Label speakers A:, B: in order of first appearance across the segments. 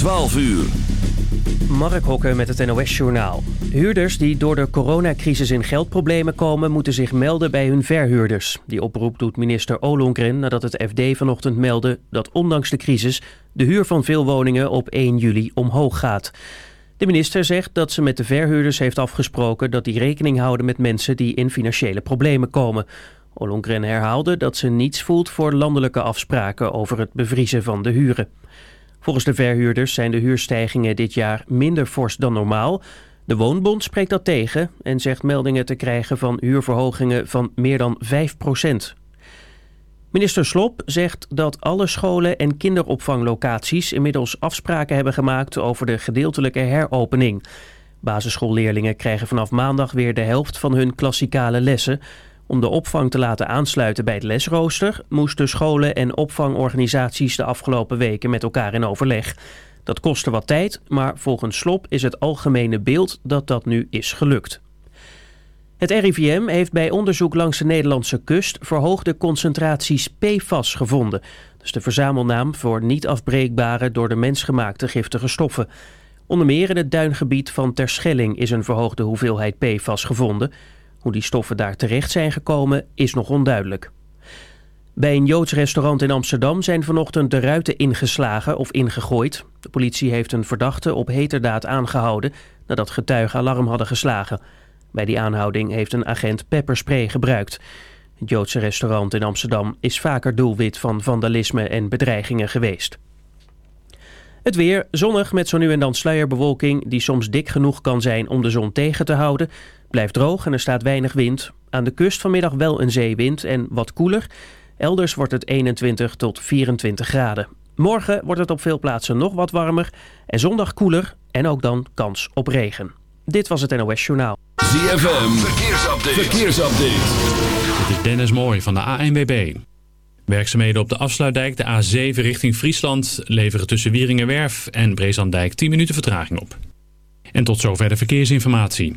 A: 12 uur.
B: Mark Hokker met het NOS-journaal. Huurders die door de coronacrisis in geldproblemen komen... moeten zich melden bij hun verhuurders. Die oproep doet minister Ollongren nadat het FD vanochtend meldde... dat ondanks de crisis de huur van veel woningen op 1 juli omhoog gaat. De minister zegt dat ze met de verhuurders heeft afgesproken... dat die rekening houden met mensen die in financiële problemen komen. Ollongren herhaalde dat ze niets voelt voor landelijke afspraken... over het bevriezen van de huren. Volgens de verhuurders zijn de huurstijgingen dit jaar minder fors dan normaal. De Woonbond spreekt dat tegen en zegt meldingen te krijgen van huurverhogingen van meer dan 5% Minister Slop zegt dat alle scholen en kinderopvanglocaties inmiddels afspraken hebben gemaakt over de gedeeltelijke heropening. Basisschoolleerlingen krijgen vanaf maandag weer de helft van hun klassikale lessen. Om de opvang te laten aansluiten bij het lesrooster... moesten scholen en opvangorganisaties de afgelopen weken met elkaar in overleg. Dat kostte wat tijd, maar volgens Slop is het algemene beeld dat dat nu is gelukt. Het RIVM heeft bij onderzoek langs de Nederlandse kust verhoogde concentraties PFAS gevonden. Dat is de verzamelnaam voor niet afbreekbare door de mens gemaakte giftige stoffen. Onder meer in het duingebied van Terschelling is een verhoogde hoeveelheid PFAS gevonden. Hoe die stoffen daar terecht zijn gekomen is nog onduidelijk. Bij een Joods restaurant in Amsterdam zijn vanochtend de ruiten ingeslagen of ingegooid. De politie heeft een verdachte op heterdaad aangehouden nadat getuigen alarm hadden geslagen. Bij die aanhouding heeft een agent pepperspray gebruikt. Het Joodse restaurant in Amsterdam is vaker doelwit van vandalisme en bedreigingen geweest. Het weer zonnig met zo nu en dan sluierbewolking die soms dik genoeg kan zijn om de zon tegen te houden. Blijft droog en er staat weinig wind. Aan de kust vanmiddag wel een zeewind en wat koeler. Elders wordt het 21 tot 24 graden. Morgen wordt het op veel plaatsen nog wat warmer en zondag koeler en ook dan kans op regen. Dit was het NOS Journaal.
A: ZFM, verkeersupdate. verkeersupdate.
C: Dit is Dennis Mooij van de ANWB. Werkzaamheden op de afsluitdijk, de A7 richting Friesland... leveren tussen Wieringenwerf en Breeslanddijk 10 minuten vertraging op. En tot zover de verkeersinformatie.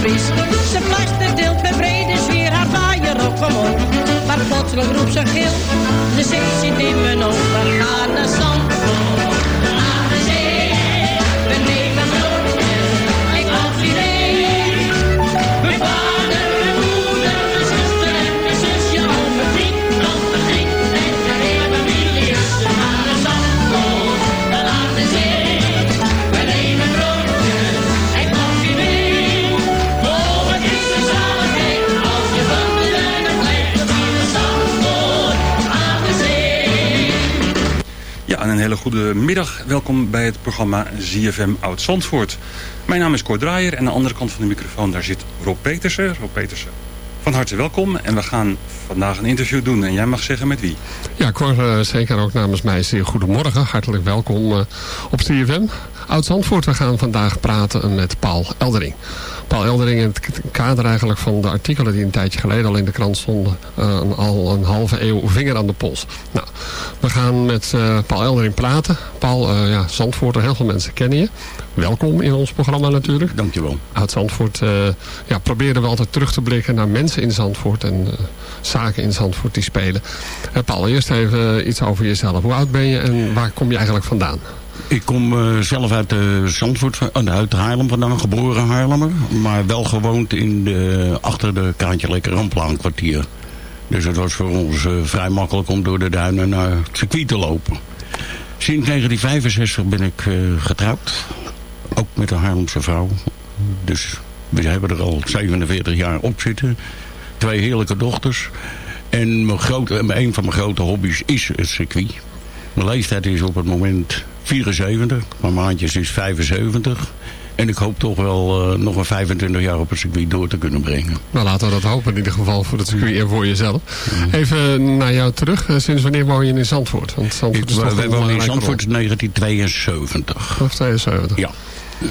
D: Fris. Ze plaster deelt met brede zwier haar vaaier op omhoog. Maar plotseling roept ze gil, de zee zit in mijn ogen. Gaan naar Zandvoort, en
E: een hele goede middag. Welkom bij het programma ZFM Oud Zandvoort. Mijn naam is Cor Draaier en aan de andere kant van de microfoon daar zit Rob Petersen. Rob Petersen, van harte welkom. En we gaan vandaag een interview doen en jij mag zeggen met wie.
F: Ja, Cor, eh, zeker ook namens mij zeer goedemorgen. Hartelijk welkom eh, op CFM. Oud Zandvoort, we gaan vandaag praten met Paul Eldering. Paul Eldering in het kader eigenlijk van de artikelen die een tijdje geleden al in de krant stonden. eh, al een halve eeuw vinger aan de pols. Nou, we gaan met eh, Paul Eldering praten. Paul, eh, ja, Zandvoort, heel veel mensen kennen je. Welkom in ons programma natuurlijk.
E: Dankjewel.
F: Oud Zandvoort, ja, proberen we altijd terug te blikken naar mensen in Zandvoort en zaken in Zandvoort die spelen. Paul, eerst even iets over jezelf. Hoe oud ben je en waar kom je eigenlijk vandaan?
G: Ik kom eh, zelf uit uh, Zandvoort, uh, uit Haarlem vandaan, geboren Haarlemmer. Maar wel gewoond in de, achter de Kaantje Lekker Ramplaan kwartier. Dus het was voor ons vrij makkelijk om door de duinen naar het circuit te lopen. Sinds 1965 ben ik getrouwd. Ook met een Haarlemse vrouw. Dus we hebben er al 47 jaar op zitten. Twee heerlijke dochters. En mijn grote, een van mijn grote hobby's is het circuit. Mijn leeftijd is op het moment 74. Mijn maandjes is 75. En ik hoop toch wel uh, nog een 25 jaar op het circuit door te kunnen brengen.
F: Nou, laten we dat hopen in ieder geval voor het circuit en voor jezelf. Even naar jou terug. Sinds wanneer woon je in Zandvoort?
G: Want Zandvoort ik, is toch wij wonen in Zandvoort in 1972.
F: Of 72?
G: Ja.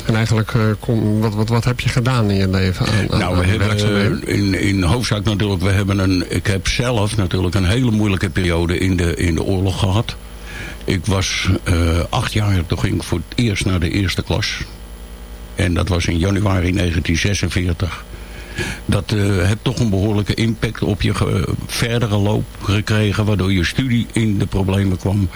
F: En eigenlijk, uh, kom, wat, wat, wat heb je gedaan in je leven aan, aan
G: Nou, we
F: aan
G: hebben in, in hoofdzaak natuurlijk, we hebben een, ik heb zelf natuurlijk een hele moeilijke periode in de, in de oorlog gehad. Ik was uh, acht jaar, toen ging ik voor het eerst naar de eerste klas. En dat was in januari 1946. Dat uh, heeft toch een behoorlijke impact op je verdere loop gekregen... waardoor je studie in de problemen kwam.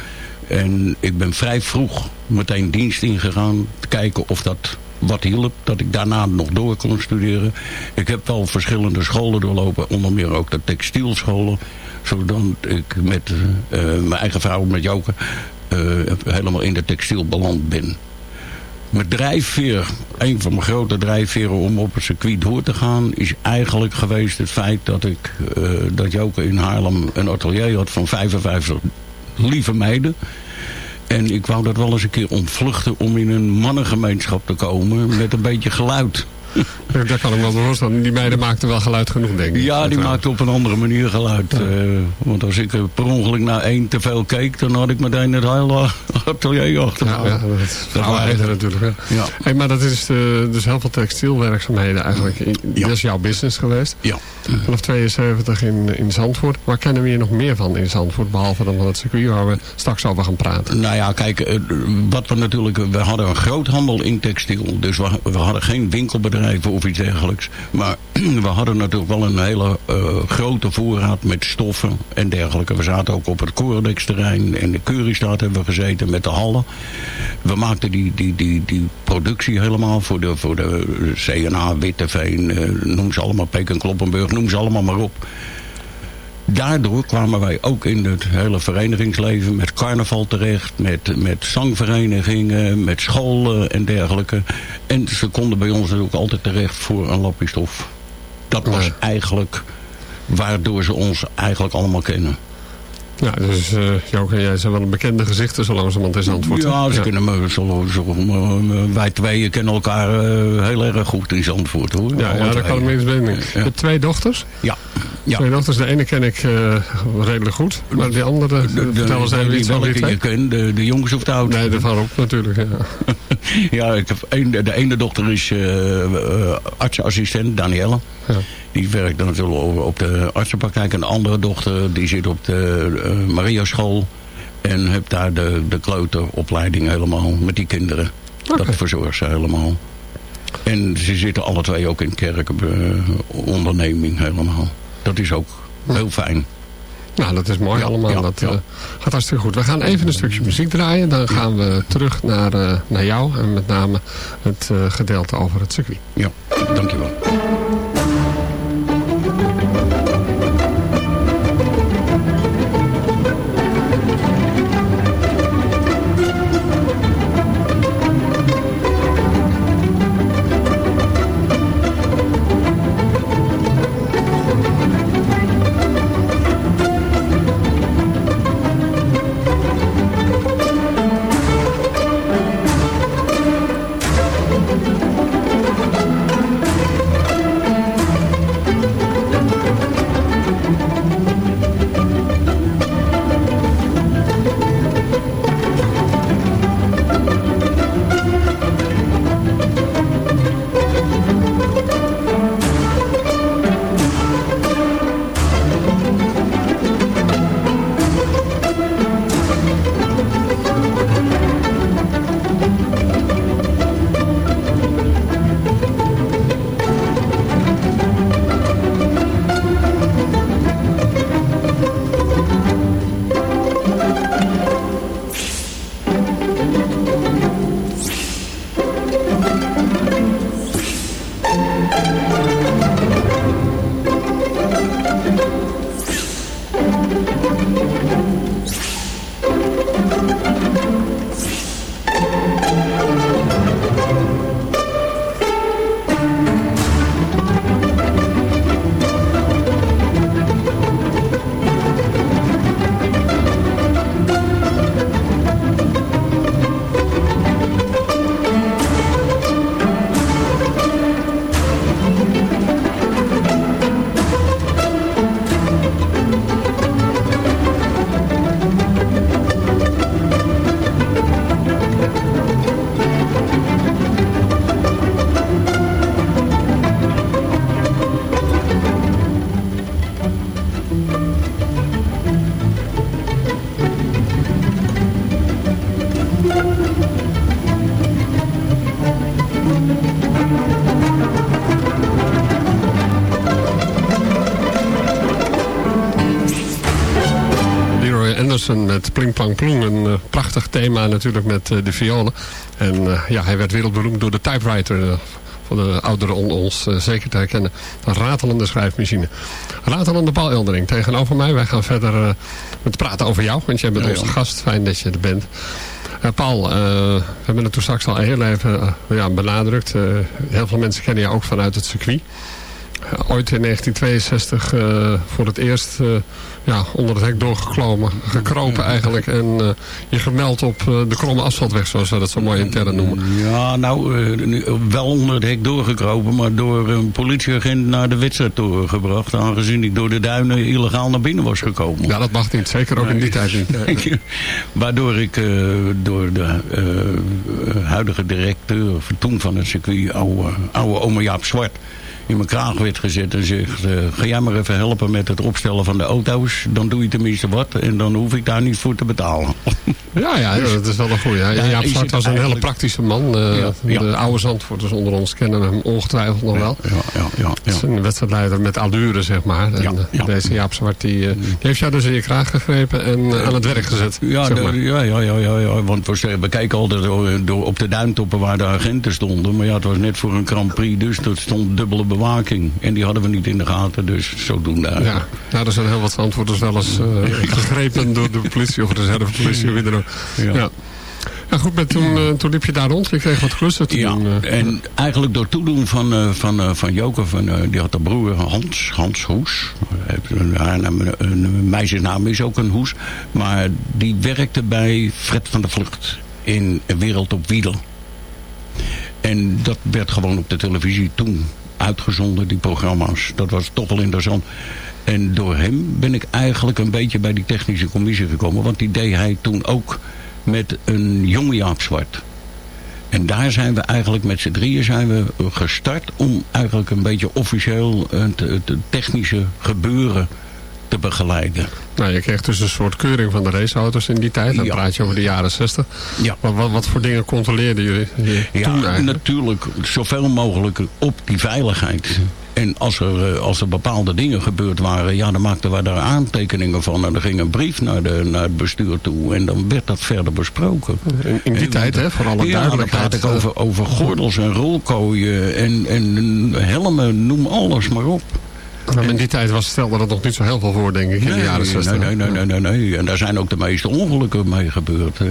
G: En ik ben vrij vroeg meteen dienst ingegaan... te kijken of dat wat hielp, dat ik daarna nog door kon studeren. Ik heb wel verschillende scholen doorlopen, onder meer ook de textielscholen zodat ik met uh, mijn eigen vrouw, met Joke, uh, helemaal in de textiel beland ben. Mijn drijfveer, een van mijn grote drijfveren om op het circuit door te gaan... is eigenlijk geweest het feit dat ik, uh, dat Joke in Haarlem een atelier had van 55 lieve meiden... En ik wou dat wel eens een keer ontvluchten om in een mannengemeenschap te komen met een beetje geluid.
F: Daar kan ik me wel voorstellen. Die meiden maakten wel geluid genoeg, denk ik.
G: Ja, die maakten op een andere manier geluid. Ja. Uh, want als ik per ongeluk naar één te veel keek... dan had ik meteen het hele atelier achter
F: ja, ja, dat, dat natuurlijk. Ja. Ja. Hey, maar dat is dus heel veel textielwerkzaamheden eigenlijk. Dat is jouw business geweest.
G: Ja.
F: Vanaf 72 in, in Zandvoort. Waar kennen we je nog meer van in Zandvoort? Behalve dan van het circuit waar we straks over gaan praten.
G: Nou ja, kijk. Wat we natuurlijk... We hadden een groothandel in textiel. Dus we, we hadden geen winkelbedrijf of iets dergelijks. Maar we hadden natuurlijk wel een hele uh, grote voorraad met stoffen en dergelijke. We zaten ook op het Corendex-terrein en de Keuristraat hebben we gezeten met de hallen. We maakten die, die, die, die productie helemaal voor de, voor de CNA, Witteveen, uh, noem ze allemaal, Peek en Kloppenburg, noem ze allemaal maar op. Daardoor kwamen wij ook in het hele verenigingsleven met carnaval terecht, met, met zangverenigingen, met scholen en dergelijke. En ze konden bij ons ook altijd terecht voor een lapje stof. Dat was eigenlijk waardoor ze ons eigenlijk allemaal kennen.
F: Ja, dus uh, Joke en jij zijn wel een bekende gezichten zo langzamerhand in Zandvoort.
G: Ja, ze ja. kennen me, zo, zo, wij tweeën kennen elkaar uh, heel erg goed in Zandvoort hoor.
F: Ja, ja daar kan ik me eens. Ja. Met twee dochters?
G: Ja. ja.
F: Twee dochters, de ene ken ik uh, redelijk goed, maar de andere,
G: de, de,
F: vertel eens even iets over die
G: je kent, de, de jongens of de ouders?
F: Nee, de van natuurlijk, ja.
G: ja, ik heb een, de ene dochter is artsassistent, Danielle. Ja. Die werkt dan natuurlijk op de artsenpraktijk. En de andere dochter die zit op de uh, Maria School. En heb daar de, de kleuteropleiding helemaal met die kinderen. Dat verzorgt ze helemaal. En ze zitten alle twee ook in kerkonderneming helemaal. Dat is ook heel fijn.
F: Nou, dat is mooi
G: Ja,
F: allemaal.
G: ja,
F: dat eh, gaat hartstikke goed. We gaan even een stukje muziek draaien. Dan gaan we terug naar, eh, naar jou. En met name het eh, gedeelte over het circuit.
G: Ja, dankjewel.
F: Met Pling Plang Ploeng. Een eh, prachtig thema natuurlijk met eh, de violen. En eh, ja, hij werd wereldberoemd door de typewriter. voor de ouderen onder ons zeker te herkennen. Een ratelende schrijfmachine. Ratelende Paul Eldering tegenover mij. Wij gaan verder met praten over jou. Want jij bent
G: Ja,
F: onze
G: ja.
F: gast. Fijn dat je er bent. Paul, we hebben het toen straks al heel even ja, benadrukt. Heel veel mensen kennen jou ook vanuit het circuit. Ooit in 1962 eh, voor het eerst eh, ja, onder het hek doorgeklomen, gekropen eigenlijk. En eh, je gemeld op de kromme asfaltweg, zoals we dat zo mooi intern noemen.
G: Ja, nou, wel onder het hek doorgekropen, maar door een politieagent naar de wedstrijdtoren gebracht. Aangezien ik door de duinen illegaal naar binnen was gekomen.
F: Ja, dat mag niet. Zeker ook in die tijd niet.
G: Waardoor ik door de huidige directeur toen van het circuit, oude, oude oma Jaap Zwart, in mijn kraag werd gezet en zegt, eh, ga jij maar even helpen met het opstellen van de auto's. Dan doe je tenminste wat en dan hoef ik daar niet voor te betalen.
F: Ja, ja, dat is wel een goeie.
G: Ja,
F: Jaap Zwart was een hele praktische man. Eh,
G: Ja.
F: De oude Zandvoorters onder ons kennen hem ongetwijfeld nog wel.
G: Ja, ja, ja.
F: Is een wedstrijdleider met allure, zeg maar. En eh, deze Jaap Zwart, die, eh, die heeft jou dus in je kraag gegrepen en aan het werk gezet.
G: Ja,
F: zeg maar.
G: ja, ja, ja, ja, want we, we kijken altijd door, door op de duintoppen waar de agenten stonden. Maar ja, het was net voor een Grand Prix, dus er stond dubbele bewaking. En die hadden we niet in de gaten, dus zodoende.
F: Ja, nou, er zijn heel wat Zandvoorters wel eens eh, gegrepen door de politie of de reservepolitie.
G: Ja.
F: Ja. Ja, goed, maar toen, eh, toen liep je daar rond. Je kreeg wat klussen te
G: Ja,
F: doen. eh.
G: en eigenlijk door toedoen van, van, van Joker, van, die had een broer Hans, Hans Hoes. Haar naam- een, meisjesnaam is ook een Hoes. Maar die werkte bij Fred van der Vlucht in Wereld op Wiel. En dat werd gewoon op de televisie toen uitgezonden, die programma's. Dat was toch wel interessant. En door hem ben ik eigenlijk een beetje bij die technische commissie gekomen. Want die deed hij toen ook met een jonge Jaap Zwart. En daar zijn we eigenlijk met z'n drieën zijn we gestart om eigenlijk een beetje officieel het, het technische gebeuren te begeleiden.
F: Nou, je kreeg dus een soort keuring van de raceauto's in die tijd. Dan
G: Ja.
F: praat je over de jaren 60.
G: Ja.
F: Wat, wat, wat voor dingen controleerden jullie
G: Ja,
F: toen eigenlijk?
G: natuurlijk zoveel mogelijk op die veiligheid. En als er, eh, als er bepaalde dingen gebeurd waren, ja, dan maakten wij daar aantekeningen van. En er ging een brief naar, de, naar het bestuur toe. En dan werd dat verder besproken.
F: In, in die
G: En-
F: tijd, hè, voor alle
G: ja, dan praat ik over, over gordels en rolkooien en, en helmen, noem alles maar op.
F: In die tijd was, stelde dat nog niet zo heel veel voor, denk ik, in de jaren 60.
G: Nee, nee, nee, nee, nee, nee. En daar zijn ook de meeste ongelukken mee gebeurd. eh,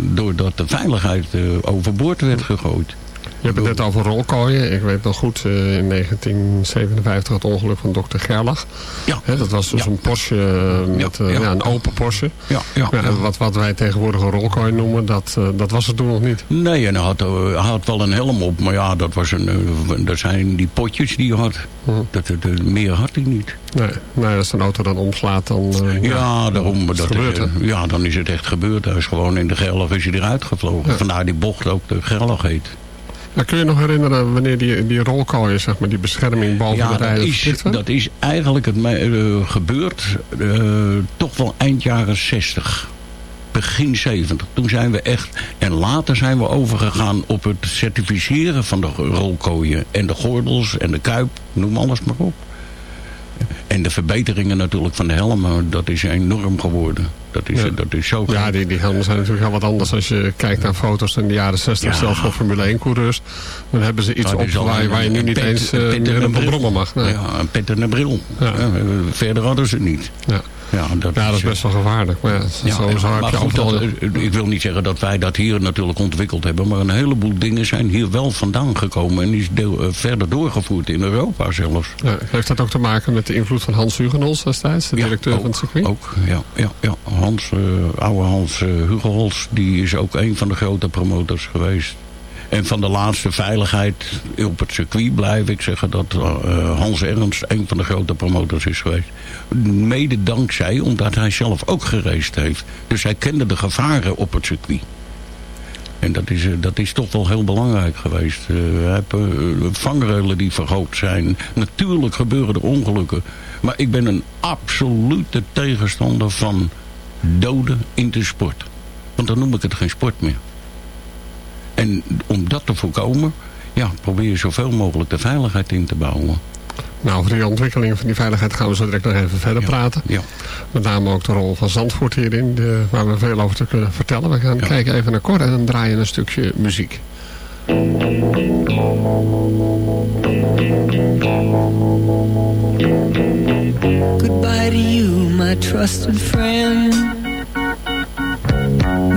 G: doordat de veiligheid eh, overboord werd gegooid.
F: Je hebt het net over rolkooien. Ik weet nog goed, eh, in 1957 het ongeluk van dokter Gerlach.
G: Ja.
F: Dat was dus een Porsche, eh, met, eh,
G: ja.
F: ja, een open Porsche.
G: Ja.
F: Wat, wat wij tegenwoordig een rolkooi noemen, dat, dat was het toen nog niet.
G: Nee, en hij had, had wel een helm op. Maar ja, dat, was een, dat zijn die potjes die hij had. Dat, dat, dat- meer had hij niet.
F: Nee, nou, als een auto dan omslaat, dan...
G: Ja, daarom.
F: is
G: Dat ja, dan is het echt gebeurd. Hij is gewoon in de Gerlach is hij eruit gevlogen. Vandaar die bocht ook de Gerlach heet.
F: Kun je nog herinneren wanneer die, die rolkooien, zeg maar, die bescherming boven
G: Ja,
F: de
G: dat
F: rijden
G: is, dat is eigenlijk het, eh, gebeurd eh, toch wel eind jaren 60. Begin 70. Toen zijn we echt... En later zijn we overgegaan op het certificeren van de rolkooien. En de gordels en de kuip. Noem alles maar op. En de verbeteringen natuurlijk van de helmen. Dat is enorm geworden. Dat is,
F: Ja.
G: dat is zo
F: Ja, die, die helmen zijn natuurlijk heel wat anders als je kijkt naar foto's in de jaren 60,
G: Ja.
F: zelfs van Formule 1 coureurs. Dan hebben ze iets
G: Dat
F: op
G: is al
F: waar, je- nu niet
G: pet-
F: eens eh,
G: een
F: meer brommen mag. Nee.
G: Ja, een pet en een bril.
F: Ja.
G: Ja, verder hadden ze het niet.
F: Ja.
G: Ja, dat,
F: Ja, dat is best wel gevaarlijk. Maar ja, zo, zo heb
G: maar goed, dat, eh, ik wil niet zeggen dat wij dat hier natuurlijk ontwikkeld hebben. Maar een heleboel dingen zijn hier wel vandaan gekomen. En is deel, eh, verder doorgevoerd in Europa zelfs.
F: Ja, heeft dat ook te maken met de invloed van Hans Hugenholz destijds, de directeur van het circuit?
G: Ook, ja. ja, ja. Hans, eh, oude Hans uh, Hugelholz, die is ook een van de grote promotors geweest. En van de laatste veiligheid op het circuit blijf ik zeggen dat eh, Hans Ernst een van de grote promotors is geweest. Mede dankzij, omdat hij zelf ook gereisd heeft. Dus hij kende de gevaren op het circuit. En dat is, eh, dat is toch wel heel belangrijk geweest. Eh, we hebben die verhoogd zijn. Natuurlijk gebeuren er ongelukken. Maar ik ben een absolute tegenstander van doden in de sport. Want dan noem ik het geen sport meer. En om dat te voorkomen, ja, probeer je zoveel mogelijk de veiligheid in te bouwen.
F: Nou, over die ontwikkeling van die veiligheid gaan we zo direct nog even verder praten.
G: Ja.
F: Met name ook de rol van Zandvoort hierin, de, waar we veel over te kunnen vertellen. We gaan kijken even naar Cor en dan draaien een stukje muziek.
H: Goodbye to you, my trusted friend.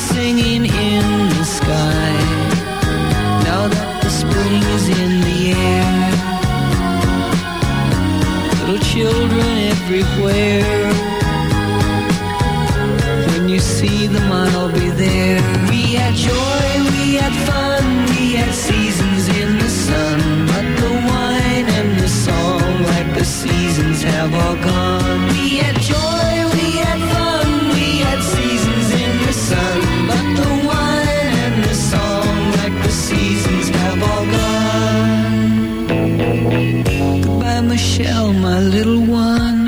H: Singing in the sky. Now that the spring is in the air little children everywhere. When you see them, I'll be there. We had joy, we had fun, we had seasons in the sun. But the wine and the song, like the seasons, have all gone. We had joy, Michelle, my little one.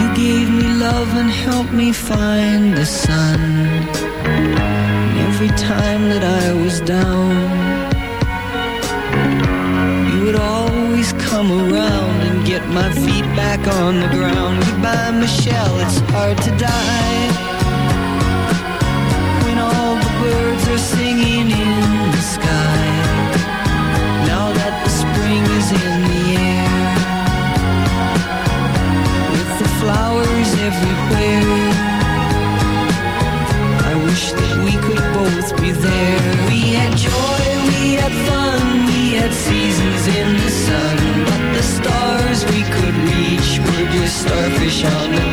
H: You gave me love and helped me find the sun. And every time that I was down, you would always come around and get my feet back on the ground. Goodbye, Michelle, it's hard to die. Seasons in the sun. But the stars we could reach were just starfish on the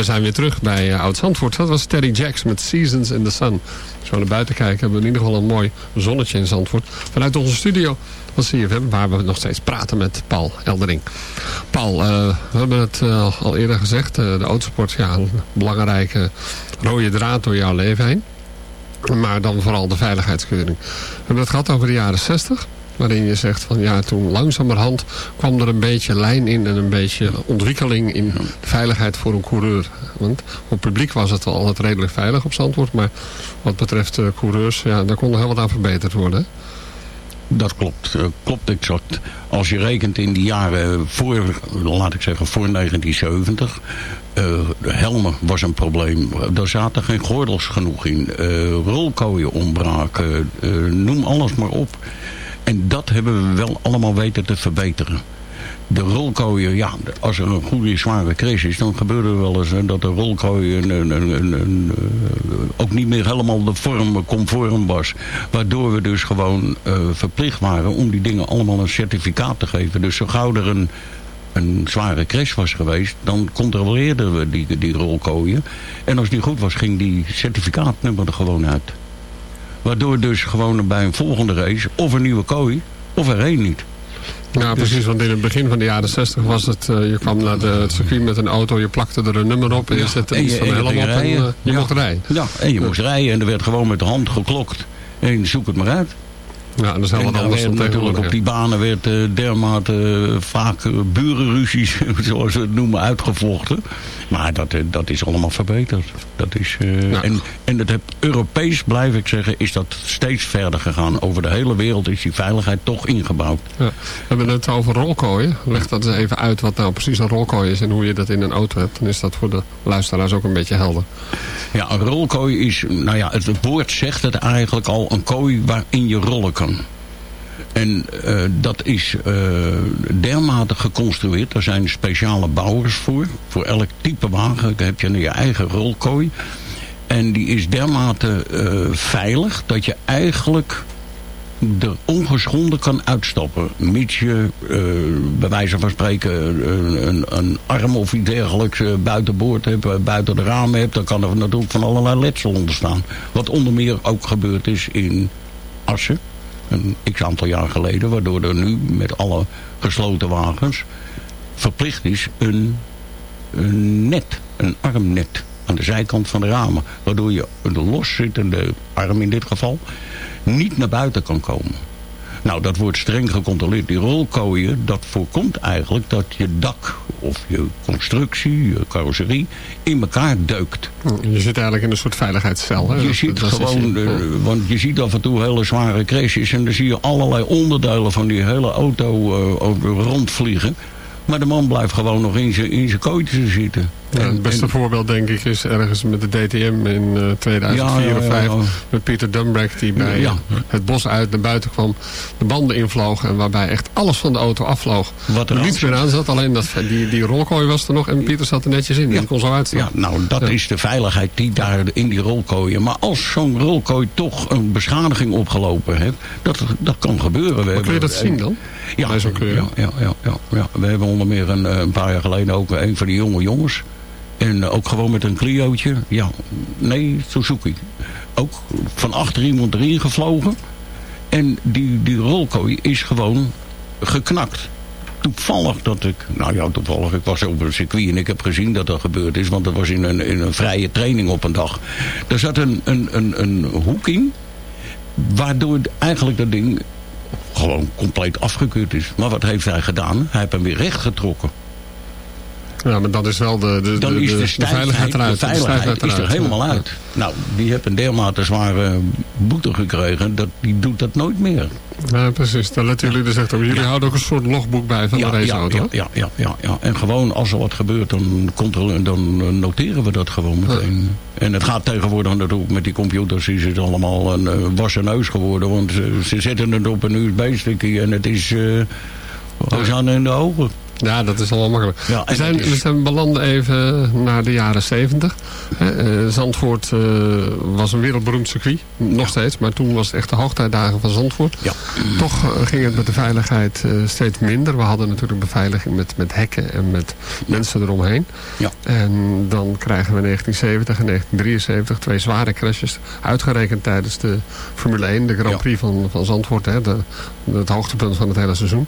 H: We
F: zijn weer terug bij eh, Oud-Zandvoort. Dat was Terry Jacks met Seasons in the Sun. Als we naar buiten kijken hebben we in ieder geval een mooi zonnetje in Zandvoort. Vanuit onze studio van CFM, waar we nog steeds praten met Paul Eldering. Paul, eh, we hebben het eh, al eerder gezegd. de autosport, ja, een belangrijke rode draad door jouw leven heen. Maar dan vooral de veiligheidskeuring. We hebben het gehad over de jaren 60. Waarin je zegt van ja, toen langzamerhand kwam er een beetje lijn in en een beetje ontwikkeling in de veiligheid voor een coureur. Want voor het publiek was het al altijd redelijk veilig op Zandvoort. Maar wat betreft de coureurs, ja, daar kon er heel wat aan verbeterd worden.
G: Dat klopt, eh, klopt exact. Als je rekent in die jaren voor, laat ik zeggen, voor 1970... eh, de helmen was een probleem. Daar zaten geen gordels genoeg in. eh rolkooien ontbraken. eh, noem alles maar op. En dat hebben we wel allemaal weten te verbeteren. De rolkooien, ja, als er een goede zware crash is... dan gebeurde er wel eens dat de rolkooi een, een, een, een, een, eh, ook niet meer helemaal de vorm conform was. Waardoor we dus gewoon eh, verplicht waren om die dingen allemaal een certificaat te geven. Dus zo gauw er een, een zware crash was geweest... dan controleerden we die, die rolkooien. En als die goed was, ging die certificaatnummer er gewoon uit. Waardoor dus gewoon bij een volgende race... of een nieuwe kooi, of er één niet.
F: Ja,
G: Dus-
F: precies. Want in het begin van de jaren 60 was het... eh, je kwam naar de, het circuit met een auto, je plakte er een nummer op... en je zette iets van helm op en eh, je
G: Ja.
F: mocht rijden.
G: Ja, en je moest rijden en er werd gewoon met de hand geklokt. En zoek het maar uit.
F: Ja, dat is heel
G: En
F: wat anders dan
G: natuurlijk op die banen werd eh, dermate vaak burenruzies, zoals we het noemen, uitgevochten. Maar dat, eh, dat is allemaal verbeterd. Dat is, eh, En, en het heb, Europees, blijf ik zeggen, is dat steeds verder gegaan. Over de hele wereld is die veiligheid toch ingebouwd.
F: Ja. We hebben het over rolkooien. Leg dat eens even uit wat nou precies een rolkooi is... en hoe je dat in een auto hebt. Dan is dat voor de luisteraars ook een beetje helder.
G: Ja, een rolkooi is, nou ja, het woord zegt het eigenlijk al, een kooi waarin je rollen kan. En eh, dat is eh, dermate geconstrueerd. Er zijn speciale bouwers voor. Voor elk type wagen heb je je eigen rolkooi. En die is dermate eh, veilig dat je eigenlijk er ongeschonden kan uitstappen. Mits je bij wijze van spreken een, een, arm of iets dergelijks eh, buiten boord hebt, buiten de ramen hebt, dan kan er natuurlijk van allerlei letsel ontstaan. Wat onder meer ook gebeurd is in Assen, een x aantal jaar geleden, waardoor er nu met alle gesloten wagens verplicht is een, een net, een armnet aan de zijkant van de ramen. Waardoor je de loszittende arm in dit geval niet naar buiten kan komen. Nou, dat wordt streng gecontroleerd. Die rolkooien, dat voorkomt eigenlijk dat je dak of je constructie, je carrosserie, in elkaar deukt.
F: Je zit eigenlijk in een soort veiligheidscel. Hè?
G: Je
F: Dat-
G: ziet
F: dat
G: gewoon, eh, want je ziet af en toe hele zware crashes en dan zie je allerlei onderdelen van die hele auto ook rondvliegen. Maar de man blijft gewoon nog in zijn in zijn kooitje zitten.
F: Het beste voorbeeld denk ik is ergens met de DTM in eh, 2004
G: Ja, ja,
F: of
G: ja,
F: 5
G: ja.
F: Met Pieter Dumbrack die bij het bos uit naar buiten kwam. De banden invlogen en waarbij echt alles van de auto afvloog.
G: Wat er
F: niets meer aan zat. Alleen dat, die, die rolkooi was er nog en Pieter zat er netjes in. Die kon zo uitstaan.
G: Ja, nou, dat is de veiligheid die daar in die rolkooien. Maar als zo'n rolkooi toch een beschadiging opgelopen heeft, dat, dat kan gebeuren. We
F: Maar kun je dat zien dan?
G: Ja, ja, ja, ja, ja. We hebben onder meer een, eh, een paar jaar geleden ook een van die jonge jongens. En ook gewoon met een Clio'tje. Ja, nee, Suzuki. Ook van achter iemand erin gevlogen. En die, die rolkooi is gewoon geknakt. Toevallig dat ik, nou ja, toevallig, ik was op een circuit en ik heb gezien dat dat gebeurd is. Want dat was in een, in een vrije training op een dag. Er zat een, een, een, een hoek in, waardoor eigenlijk dat ding gewoon compleet afgekeurd is. Maar wat heeft hij gedaan? Hij heeft hem weer recht getrokken.
F: Ja, maar dat is wel de, de,
G: Dan
F: de,
G: is de,
F: veiligheid eruit.
G: De
F: De
G: veiligheid is er helemaal
F: ja.
G: uit. Nou, die heeft een dermate zware boete gekregen. Dat, die doet dat nooit meer.
F: Ja, precies. Daar letten jullie dus echt op. Jullie houden ook een soort logboek bij van de raceauto.
G: ja, ja, ja, ja, ja. En gewoon als er wat gebeurt, dan, dan eh, noteren we dat gewoon meteen. En het gaat tegenwoordig natuurlijk met die computers, is het allemaal een uh, wassen neus geworden. Want ze, ze zetten het op een USB-stickje en het is uh, aan in de ogen.
F: Ja, dat is allemaal makkelijk.
G: Ja,
F: we, zijn, we zijn belanden even naar de jaren 70. Eh, Zandvoort eh, was een wereldberoemd circuit. Nog steeds. Maar toen was het echt de hoogtijdagen van Zandvoort.
G: Ja.
F: Toch eh, ging het met de veiligheid steeds minder. We hadden natuurlijk beveiliging met, met hekken en met mensen eromheen.
G: Ja.
F: En dan krijgen we in 1970 en 1973 twee zware crashes. Uitgerekend tijdens de Formule 1, de Grand Prix van, van Zandvoort. Hè, de, het hoogtepunt van het hele seizoen.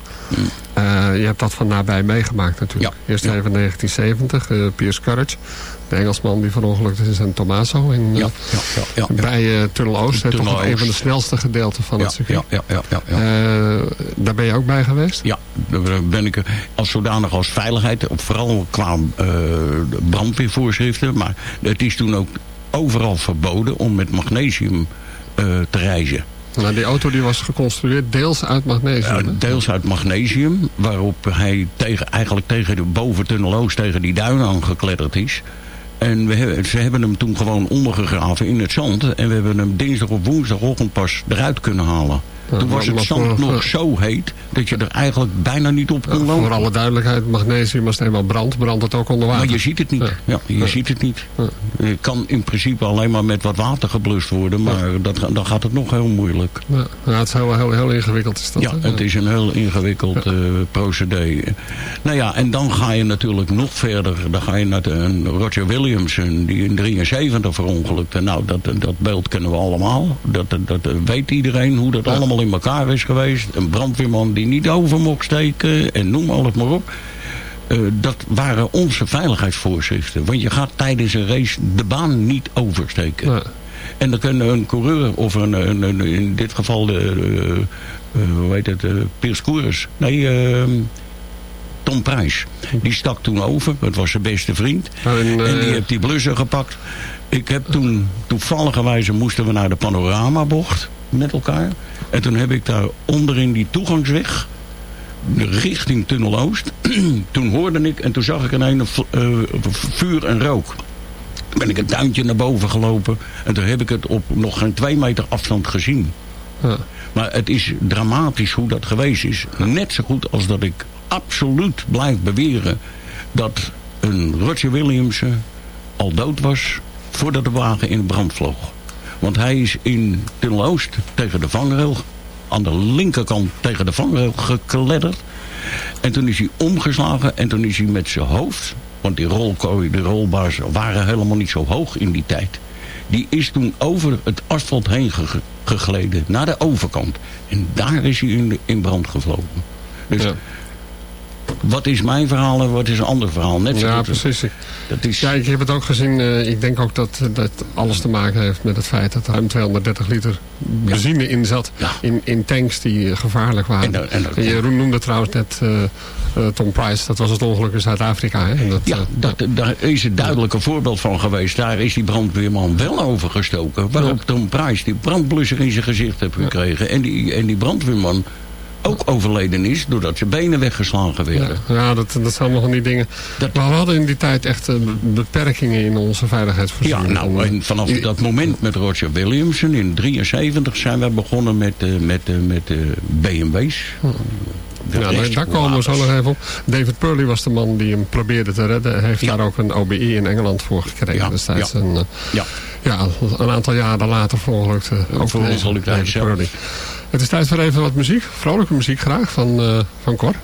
F: Eh, je hebt dat van nabij meegemaakt natuurlijk. Eerst even in 1970, eh Piers Courage. De Engelsman die verongelukt is in Tomaso. In, eh, Bij eh, Tunnel Oost. Toch een van de snelste gedeelten van
G: Ja,
F: het circuit.
G: ja, ja, ja, ja.
F: Eh, daar ben je ook bij geweest?
G: Ja, daar ben ik als zodanig als veiligheid, vooral qua eh, brandweervoorschriften. Maar het is toen ook overal verboden om met magnesium te reizen.
F: Nou, die auto die was geconstrueerd deels uit magnesium.
G: Ja, deels uit magnesium, waarop hij tegen, eigenlijk tegen de boventunnel Oost tegen die duin aangekletterd is. En we hebben, ze hebben hem toen gewoon ondergegraven in het zand. En we hebben hem dinsdag of woensdagochtend pas eruit kunnen halen. Toen was het zand nog zo heet dat je er eigenlijk bijna niet op kon lopen.
F: Voor alle duidelijkheid, magnesium als het eenmaal brandt, brandt het ook onder water.
G: Maar je ziet het niet. Ja. je ziet het niet. Het kan in principe alleen maar met wat water geblust worden. Maar dat, dan gaat het nog heel moeilijk.
F: Ja, het is heel, heel, heel ingewikkeld. Is dat,
G: Ja, het is een heel ingewikkeld eh, procedé. Nou ja, en dan ga je natuurlijk nog verder. Dan ga je naar de, een Roger Williamson, die in 73 verongelukte. Nou, dat, dat beeld kennen we allemaal. Dat, dat, dat weet iedereen hoe dat allemaal in elkaar is geweest. Een brandweerman die niet over mocht steken en noem alles maar op. Eh, dat waren onze veiligheidsvoorschriften. Want je gaat tijdens een race de baan niet oversteken. En dan kan een coureur, of een, een- een- in dit geval de, eh, hoe heet het, eh Piers Koers. Nee, eh, Tom Prijs. Die stak toen over, het was zijn beste vriend.
F: en,
G: en die heeft die blusser gepakt. Ik heb toen, toevalligerwijze moesten we naar de panoramabocht met elkaar. En toen heb ik daar onderin die toegangsweg richting Tunnel Oost. toen hoorde ik en toen zag ik een vuur en rook. Ben ik een tuintje naar boven gelopen. En toen heb ik het op nog geen twee meter afstand gezien. Maar het is dramatisch hoe dat geweest is. Net zo goed als dat ik absoluut blijf beweren... dat een Roger Williamson al dood was... voordat de wagen in brand vloog. Want hij is in Tunnel Oost tegen de vangrail... aan de linkerkant tegen de vangrail gekledderd. En toen is hij omgeslagen en toen is hij met zijn hoofd... want die rolkooi, de rolbaars waren helemaal niet zo hoog in die tijd... die is toen over het asfalt heen ge- gegleden, naar de overkant. En daar is hij in, brand gevlogen. Dus wat is mijn verhaal en wat is een ander verhaal? Net zo
F: ja,
G: goed-
F: precies.
G: Dat is...
F: Ja, ik heb het ook gezien. eh, ik denk ook dat dat alles te maken heeft met het feit dat er ruim 230 liter benzine in zat. In, in tanks die eh, gevaarlijk waren.
G: En,
F: En, Jeroen noemde trouwens net eh, eh, Tom Price. Dat was het ongeluk in Zuid-Afrika.
G: Ja,
F: eh,
G: dat, daar is het duidelijk een voorbeeld van geweest. Daar is die brandweerman wel over gestoken. Waarop Tom Price die brandblusser in zijn gezicht heeft gekregen. En, die, en die brandweerman ook overleden is doordat zijn benen weggeslagen werden.
F: Ja, dat, dat zijn allemaal van die dingen. Maar we hadden in die tijd echt eh, beperkingen in onze
G: Ja,
F: veiligheidsvoorziening.
G: nou, en vanaf dat moment met Roger Williamson in 73 zijn we begonnen met, eh, met, eh, met BMW's. De
F: Ja, daar, daar komen we zo nog even op. David Purley was de man die hem probeerde te redden. Hij heeft daar ook een OBI in Engeland voor gekregen
G: Ja,
F: destijds.
G: ja.
F: En,
G: Ja.
F: ja, een aantal jaren later verongelukte ook David. Purley. Het is tijd voor even wat muziek. Vrolijke muziek graag van, eh, van Cor.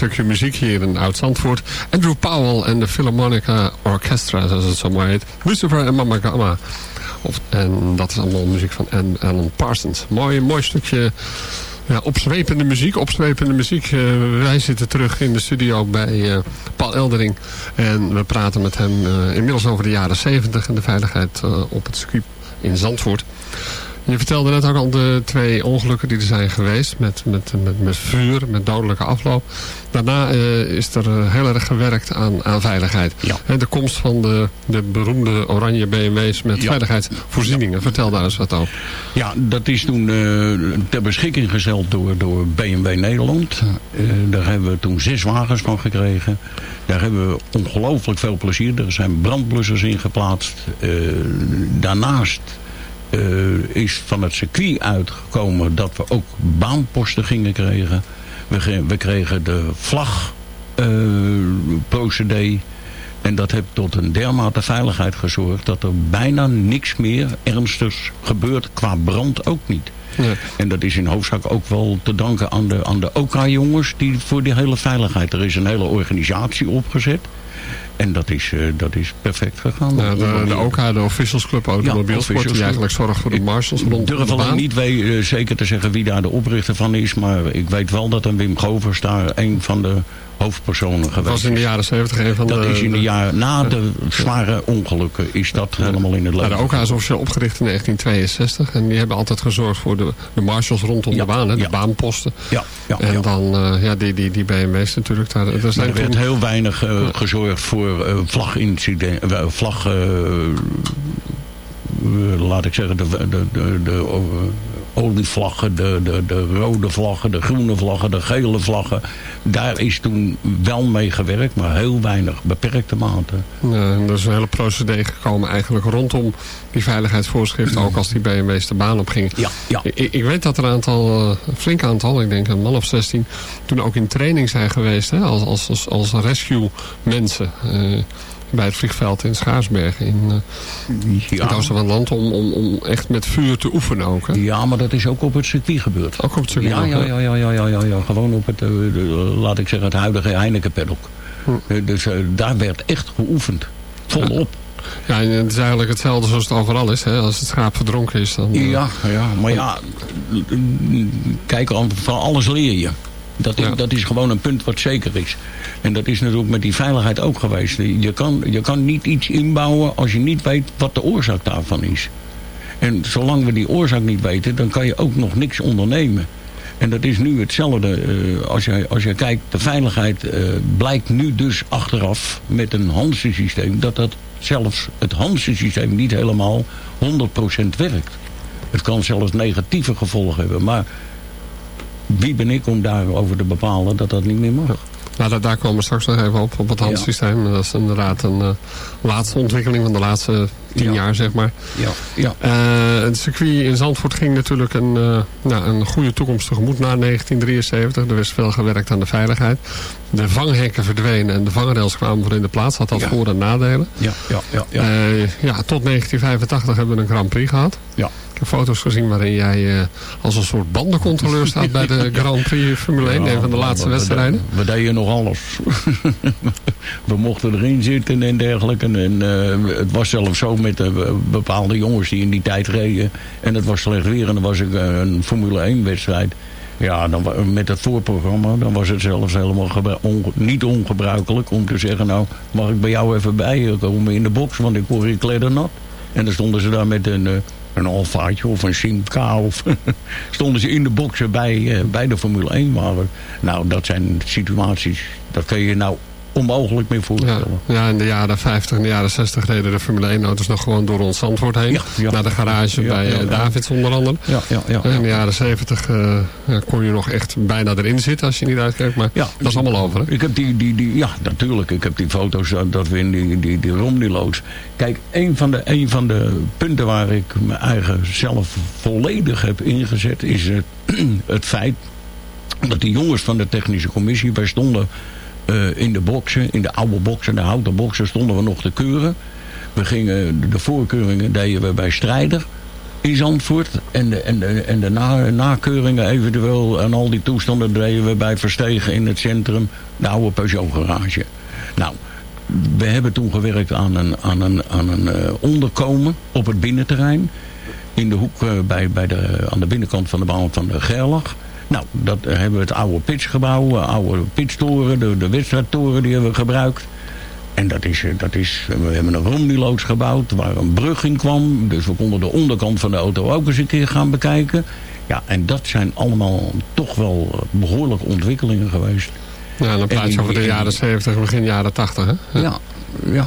F: Stukje muziek hier in Oud-Zandvoort. Andrew Powell en de Philharmonica Orchestra, zoals het zo mooi heet. Lucifer en Mama Gamma. En dat is allemaal muziek van An- Alan Parsons. Mooi, mooi stukje ja, opzwepende muziek. Opzwepende muziek. Eh, wij zitten terug in de studio bij eh, Paul Eldering. En we praten met hem eh, inmiddels over de jaren 70 en de veiligheid op het circuit in Zandvoort. Je vertelde net ook al de twee ongelukken die er zijn geweest. Met, met, met, met vuur, met dodelijke afloop. Daarna eh, is er eh, heel erg gewerkt aan, aan veiligheid. Hè, de komst van de, de beroemde oranje BMW's met veiligheidsvoorzieningen. Vertel daar eens wat over.
G: Ja, dat is toen eh, ter beschikking gesteld door, door BMW Nederland. Daar hebben we toen zes wagens van gekregen. Daar hebben we ongelooflijk veel plezier. Er zijn brandblussers in geplaatst. Daarnaast is van het circuit uitgekomen dat we ook baanposten gingen krijgen. We, we kregen de vlag eh. En dat heeft tot een dermate veiligheid gezorgd... dat er bijna niks meer ernstigs gebeurt qua brand ook niet. En dat is in hoofdzaak ook wel te danken aan de, aan de OK-jongens... die voor die hele veiligheid... Er is een hele organisatie opgezet... En dat is, eh, dat is perfect gegaan.
F: Ja, de, de OK, de Officials Club Automobielsport, die eigenlijk zorgt voor de marshals rond
G: Ik durf
F: de baan.
G: alleen niet we- eh, zeker te zeggen wie daar de oprichter van is. Maar ik weet wel dat een Wim Govers daar een van de hoofdpersonen geweest
F: Dat was in de jaren 70 een van
G: Dat
F: de...
G: is in de jaren na de zware ongelukken is dat helemaal in het
F: Ja,
G: leven.
F: de OK is officieel opgericht in 1962. En die hebben altijd gezorgd voor de, de marshals rondom de baan. Hè, de baanposten.
G: Ja, ja,
F: en
G: ja.
F: dan eh, ja, die, die, die BMW's natuurlijk. Daar, zijn
G: er werd
F: toen-
G: heel weinig gezorgd voor vlagincidenten, eh, vlag, eh, eh, laat ik zeggen, de, de, de, de olievlaggen, de, de, de rode vlaggen, de groene vlaggen, de gele vlaggen. Daar is toen wel mee gewerkt, maar heel weinig, beperkte mate.
F: Ja, en er is een hele procedé gekomen eigenlijk rondom die veiligheidsvoorschriften. Ook als die BMW's de baan op gingen.
G: Ja, ja.
F: Ik, ik weet dat er een aantal, eh, een flink aantal, ik denk een man of 16, toen ook in training zijn geweest. Hè, als, als, als, als rescue mensen. eh, bij het vliegveld in Schaarsberg in, uh, het oosten van het land. Om, om, om echt met vuur te oefenen ook. Hè?
G: Ja, maar dat is ook op het circuit gebeurd.
F: Ook op het circuit
G: Ja, ja, ja, ja, ja, ja, ja, ja. Gewoon op het, eh, de- laat ik zeggen, het huidige Heineken paddock. Eh, Dus eh, daar werd echt geoefend. Volop.
F: Ja, en het is eigenlijk hetzelfde zoals het overal is. Hè? Als het schaap verdronken is, dan... eh,
G: Ja, ja, maar ja, kijk, van alles leer je. Dat is, dat is gewoon een punt wat zeker is. En dat is natuurlijk met die veiligheid ook geweest. Je kan, je kan niet iets inbouwen als je niet weet wat de oorzaak daarvan is. En zolang we die oorzaak niet weten, dan kan je ook nog niks ondernemen. En dat is nu hetzelfde. eh, als, je, als je kijkt, de veiligheid eh, blijkt nu dus achteraf met een Hansen-systeem... dat dat zelfs het Hansen-systeem niet helemaal 100% werkt. Het kan zelfs negatieve gevolgen hebben. Maar wie ben ik om daarover te bepalen dat dat niet meer mag?
F: Nou, daar, daar komen we straks nog even op, op het handsysteem. Dat is inderdaad een eh, laatste ontwikkeling van de laatste tien jaar, zeg maar.
G: Ja, ja.
F: Eh, het circuit in Zandvoort ging natuurlijk een, eh, nou, een goede toekomst tegemoet na 1973. Er werd veel gewerkt aan de veiligheid. De vanghekken verdwenen en de vangrails kwamen voor in de plaats. Had dat
G: Ja.
F: voor- en nadelen.
G: Ja, ja, ja. ja.
F: Ja, tot 1985 hebben we een Grand Prix gehad.
G: Ja.
F: Heb foto's gezien waarin jij eh, als een soort bandencontroleur staat bij de Grand Prix Formule 1.
G: Ja,
F: een van de laatste
G: we-
F: wedstrijden.
G: We, we deden nog alles. we mochten erin zitten en dergelijke. En eh, het was zelfs zo met eh, bepaalde jongens die in die tijd reden. En het was slecht weer en dan was ik een Formule 1 wedstrijd. Ja, dan, met het voorprogramma, dan was het zelfs helemaal onge- niet ongebruikelijk om te zeggen... nou, mag ik bij jou even bij je komen in de box, want ik word hier kleddernat. En dan stonden ze daar met een, een Alfaatje of een Simca of... stonden ze in de boxen bij, eh, bij de Formule 1 wagen. Nou, dat zijn situaties, dat kun je nou onmogelijk meer
F: Ja,
G: voorstellen.
F: ja, in de jaren 50 en de jaren 60 reden de Formule 1 auto's nog gewoon door ons Zandvoort heen.
G: ja.
F: Naar de garage
G: Ja,
F: bij
G: ja,
F: eh,
G: ja.
F: Davids onder andere.
G: Ja, ja, ja,
F: in de jaren 70 eh, ja, kon je nog echt bijna erin zitten als je niet uitkijkt. Maar dat is allemaal over. Hè?
G: Ik heb die, die, die, ja, natuurlijk. Ik heb die foto's dat, dat we in die, die, die Romney-loods. Kijk, een van, de, een van de punten waar ik mijn eigen zelf volledig heb ingezet... is het, het feit dat die jongens van de technische commissie... wij stonden eh, in de boksen, in de oude boksen, de houten boksen... stonden we nog te keuren. We gingen, de voorkeuringen deden we bij Strijder. in Zandvoort. En de, en de, en de na, nakeuringen eventueel en al die toestanden deden we bij Verstegen in het centrum. De oude Peugeot garage. Nou, we hebben toen gewerkt aan een, aan een, aan een eh, onderkomen op het binnenterrein. In de hoek eh, bij, bij de, aan de binnenkant van de baan van de Gerlach. Nou, dat eh, hebben we het oude pitchgebouw, eh, oude pitchtoren, de, de wedstrijdtoren die hebben we gebruikt. En dat is, eh, dat is, we hebben een Romney-loods gebouwd waar een brug in kwam. Dus we konden de onderkant van de auto ook eens een keer gaan bekijken. Ja, en dat zijn allemaal toch wel eh, behoorlijke ontwikkelingen geweest.
F: Ja, dan praat je over de jaren 70, begin jaren 80, hè?
G: Ja, ja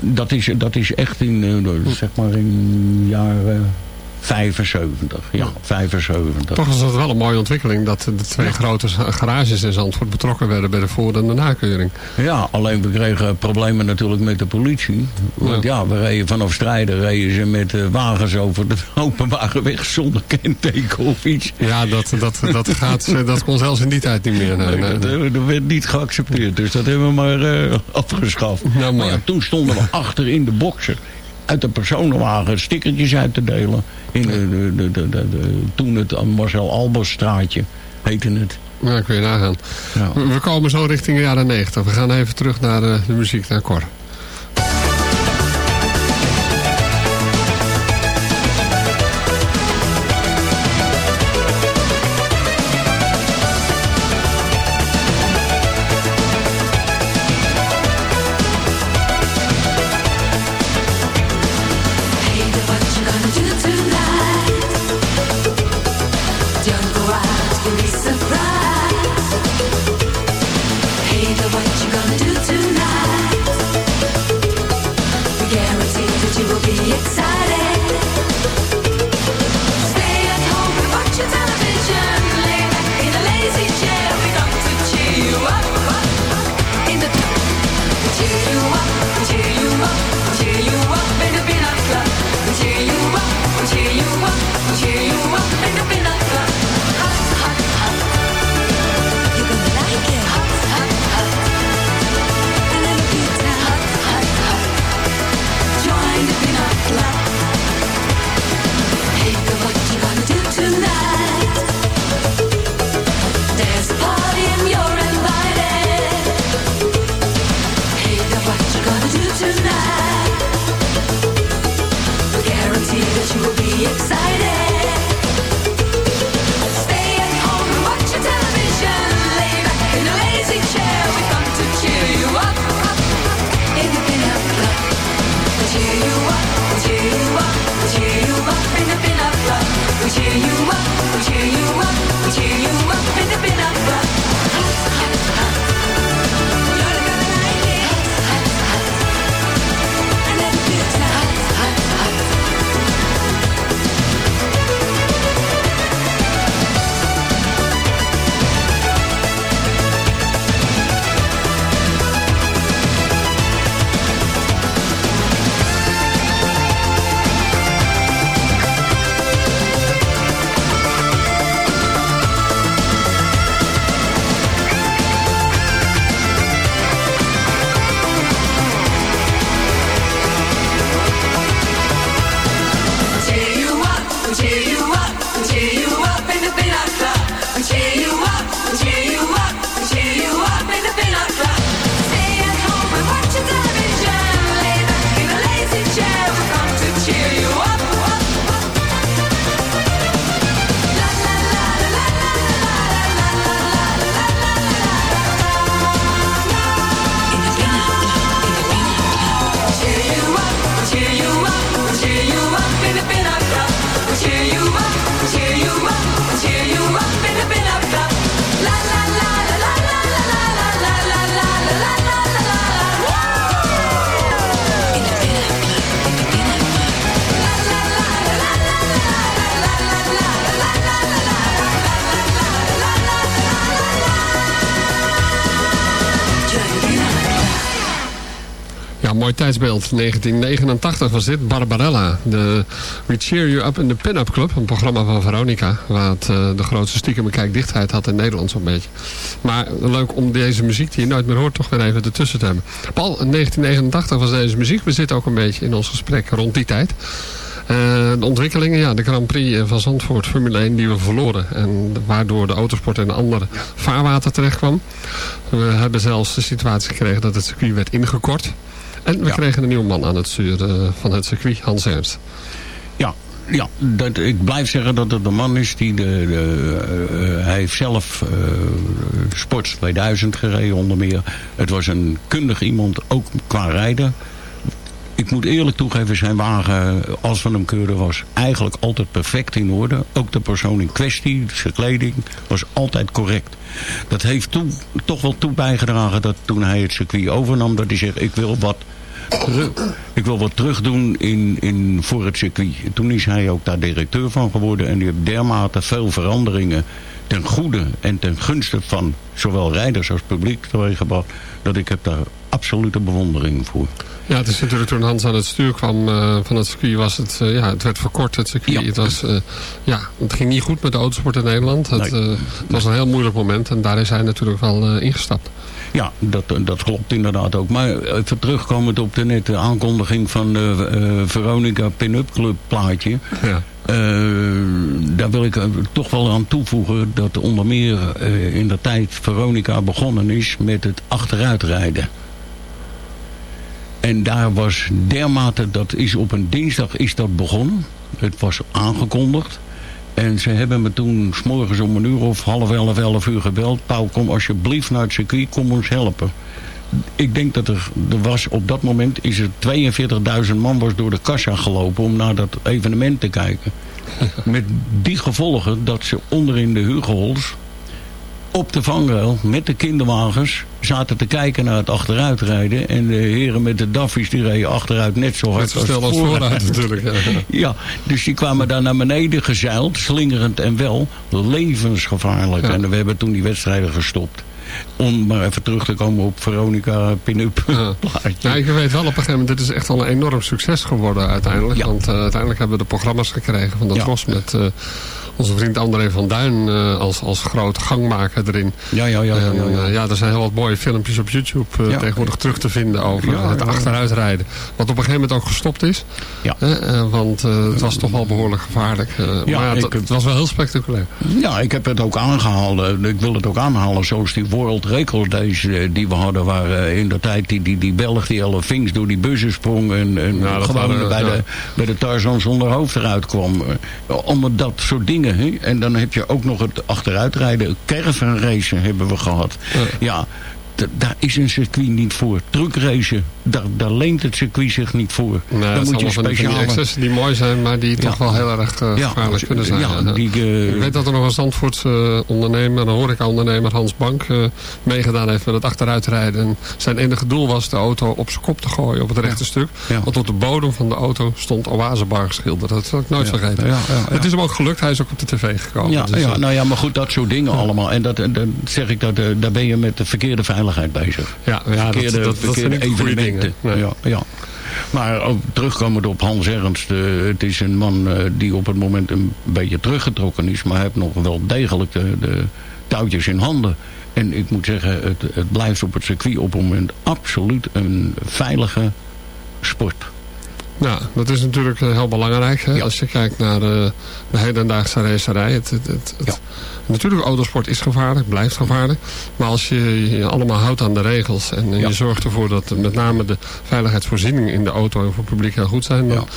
G: dat, is, dat is echt in, de- zeg maar in jaren 75. Ja, 75.
F: Toch was dat wel een mooie ontwikkeling dat de twee grote garages in Zandvoort betrokken werden bij de voor- en de nakeuring.
G: Ja, alleen we kregen problemen natuurlijk met de politie. Want ja, we reden vanaf strijden reden ze met eh, wagens over de openbare weg zonder kenteken of iets.
F: Ja, dat, dat, dat, gaat, dat kon zelfs in die tijd niet meer. Nee, nee,
G: dat,
F: nee.
G: eh, dat werd niet geaccepteerd, dus dat hebben we maar eh, afgeschaft.
F: Nou,
G: maar ja, toen stonden we achter in de boksen uit de personenwagen stickertjes uit te delen. In de, de, de, de, toen het Marcel Albers straatje heette het.
F: Ja, kun je nagaan.
G: Ja.
F: We, komen zo richting de jaren 90. We gaan even terug naar de, de muziek, naar Cor. Tijdsbeeld. 1989 was dit. Barbarella. De We Cheer You Up in the Pin-Up Club. Een programma van Veronica. Wat eh, de grootste stiekem kijkdichtheid had in Nederland zo'n beetje. Maar leuk om deze muziek die je nooit meer hoort toch weer even ertussen te hebben. Paul, in 1989 was deze muziek. We zitten ook een beetje in ons gesprek rond die tijd. Eh, de ontwikkelingen, ja, de Grand Prix eh, van Zandvoort, Formule 1, die we verloren. En waardoor de autosport in een ander vaarwater terecht kwam. We hebben zelfs de situatie gekregen dat het circuit werd ingekort. En we kregen een nieuwe man aan het stuur eh, van het circuit, Hans Ernst.
G: Ja, ja dat, ik blijf zeggen dat het de man is die... De, de, eh, hij heeft zelf eh Sports 2000 gereden onder meer. Het was een kundig iemand, ook qua rijden. Ik moet eerlijk toegeven, zijn wagen, als we hem keuren, was eigenlijk altijd perfect in orde. Ook de persoon in kwestie, zijn kleding, was altijd correct. Dat heeft toe, toch wel toe bijgedragen dat toen hij het circuit overnam, dat hij zegt, ik wil wat terug, ik wil wat terugdoen in, in, voor het circuit. En toen is hij ook daar directeur van geworden. En die heeft dermate veel veranderingen ten goede en ten gunste van zowel rijders als publiek teweeggebracht. Dat ik heb daar absolute bewondering voor.
F: Ja, het is natuurlijk toen Hans aan het stuur kwam eh, van het circuit, was het, eh, ja, het werd verkort, het circuit. Het, was, eh, ja, het ging niet goed met de autosport in Nederland. Het,
G: Nee.
F: het was een heel moeilijk moment en daar is hij natuurlijk wel ingestapt.
G: Ja, dat, dat klopt inderdaad ook. Maar even terugkomend op de nette aankondiging van de eh, Veronica Pin-Up Club plaatje.
F: Ja.
G: Eh, daar wil ik eh, toch wel aan toevoegen dat onder meer in de tijd Veronica begonnen is met het achteruitrijden. En daar was dermate, dat is op een dinsdag is dat begonnen. Het was aangekondigd. En ze hebben me toen s morgens om een uur of half elf, elf uur gebeld. Pauw, kom alsjeblieft naar het circuit, kom ons helpen. Ik denk dat er, er was op dat moment is er 42.000 man was door de kassa gelopen om naar dat evenement te kijken. Met die gevolgen dat ze onderin de Hugohols op de vangrail met de kinderwagens zaten te kijken naar het achteruitrijden. En de heren met de daffies die reden achteruit net zo hard
F: snel als vooruit natuurlijk. Ja.
G: ja, dus die kwamen daar naar beneden gezeild, slingerend en wel levensgevaarlijk.
F: Ja.
G: En we hebben toen die wedstrijden gestopt. Om maar even terug te komen op Veronica Pin-Up plaatje.
F: Ja, ik weet wel op een gegeven moment, dit is echt al een enorm succes geworden uiteindelijk. Want eh, uiteindelijk hebben we de programma's gekregen van de
G: Ja.
F: Tros met eh, onze vriend André van Duin eh, als, als grote gangmaker erin.
G: Ja, ja, ja. ja,
F: En,
G: ja, ja.
F: eh, ja, er zijn heel wat mooie filmpjes op YouTube eh,
G: Ja.
F: tegenwoordig terug te vinden over
G: Ja,
F: het
G: ja.
F: achteruitrijden. Wat op een gegeven moment ook gestopt is.
G: Ja.
F: Want het was toch wel behoorlijk gevaarlijk.
G: Ja,
F: maar het,
G: ik-
F: het was wel heel spectaculair.
G: Ja, ik heb het ook aangehaald. Eh, Ik wil het ook aanhalen. Zoals die World Record eh, die we hadden. Waar in de tijd die, die, die Belg die alle vinks door die bussen sprong. En, en
F: Ja, dat
G: gewoon
F: waren,
G: bij,
F: ja.
G: de, bij de Tarzan zonder hoofd eruit kwam. Allemaal dat soort dingen. Hè? En dan heb je ook nog het achteruitrijden. Caravan racen hebben we gehad. Ja. Daar is een circuit niet voor. Truckracen, daar, daar leent het circuit zich niet voor.
F: Nee,
G: dan
F: dat
G: moet je
F: van die- die
G: speciale...
F: mooi zijn, maar die toch wel heel erg
G: Ja,
F: gevaarlijk kunnen zijn.
G: ja, die, eh,
F: Ik weet dat er nog een Zandvoortse eh, ondernemer, een horeca-ondernemer, Hans Bank, meegedaan heeft met het achteruitrijden. En zijn enige doel was de auto op zijn kop te gooien op het rechte stuk. Want op de bodem van de auto stond Oasebar geschilderd. Dat zal ik nooit
G: Ja,
F: vergeten. Het is hem ook gelukt, hij is ook op de tv gekomen.
G: Ja,
F: Dus,
G: ja, nou ja, maar goed, dat soort dingen allemaal. En dat, dan zeg ik dat, daar ben je met de verkeerde veiligheid bezig.
F: ja, ja, dat,
G: verkeerde,
F: dat, dat vind
G: verkeerde
F: ik goede
G: evenementen.
F: dingen. Nee.
G: Ja, ja. Maar ook terugkomend op Hans Ernst. eh, het is een man eh, die op het moment een beetje teruggetrokken is. Maar hij heeft nog wel degelijk de, de touwtjes in handen. En ik moet zeggen, het, het blijft op het circuit op het moment absoluut een veilige sport.
F: Ja, dat is natuurlijk eh, heel belangrijk. Hè? Als je kijkt naar de, de hedendaagse racerij. Het, het, het, het- Natuurlijk, autosport is gevaarlijk, blijft gevaarlijk. Maar als je je allemaal houdt aan de regels... en eh, je zorgt ervoor dat met name de veiligheidsvoorzieningen in de auto... en voor het publiek heel goed zijn... Dan,